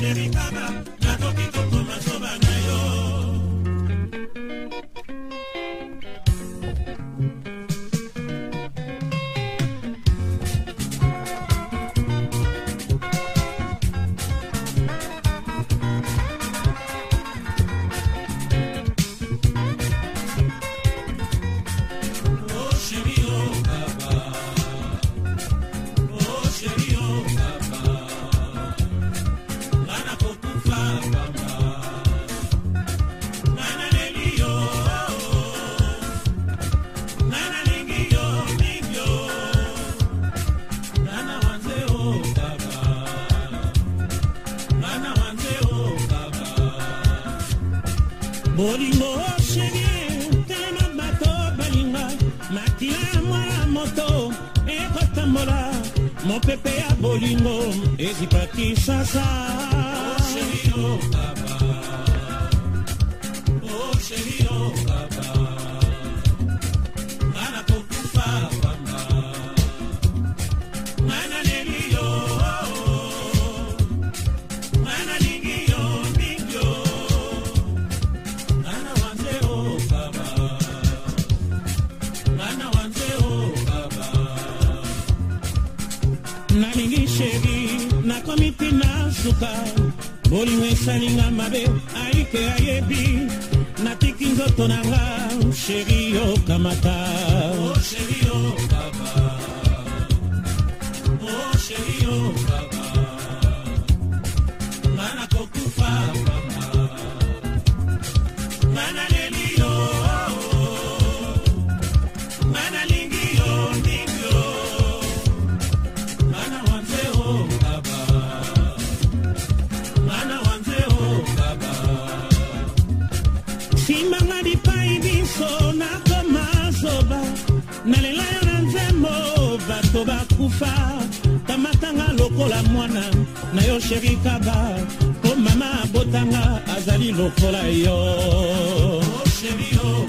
ṣe rí kábàámọ̀. bolingo sheri telema bato balinga makila mwana moto ekotambola mopepe ya bolingo ezipaki sasa oh, oh lipi nasuka bolingo esalinga mabe aike ayebi natiki nzoto na nga sheri yokamata Oh, sheri yo, baba. Mana kokufa, baba. simanga lipai biso nakoma zoba nalela yo na nzembo bato bakufa kamatanga lokola mwana na yo sheri kaba mpo mama abotanga azali lokola yo oh,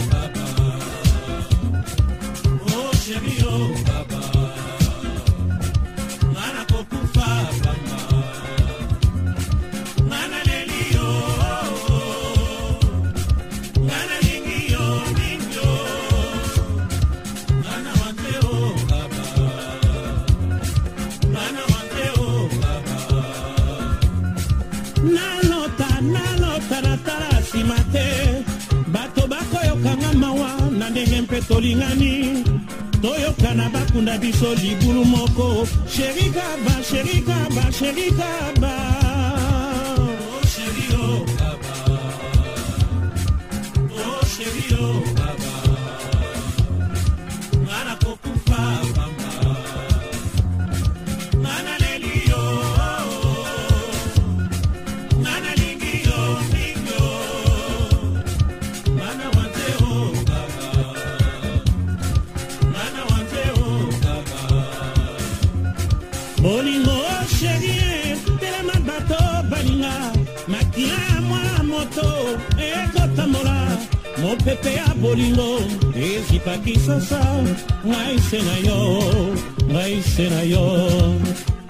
nano taratara nsima te bato bakoyokanga mawa na ndenge mpe tolingani toyokana bakunda biso libulu moko sherikaba sherikaba sherikaba teleman bato baninga makila mwana moto ekotambola mopepe ya bolingo ezipaki sasa ngai se na yo ngai se na yo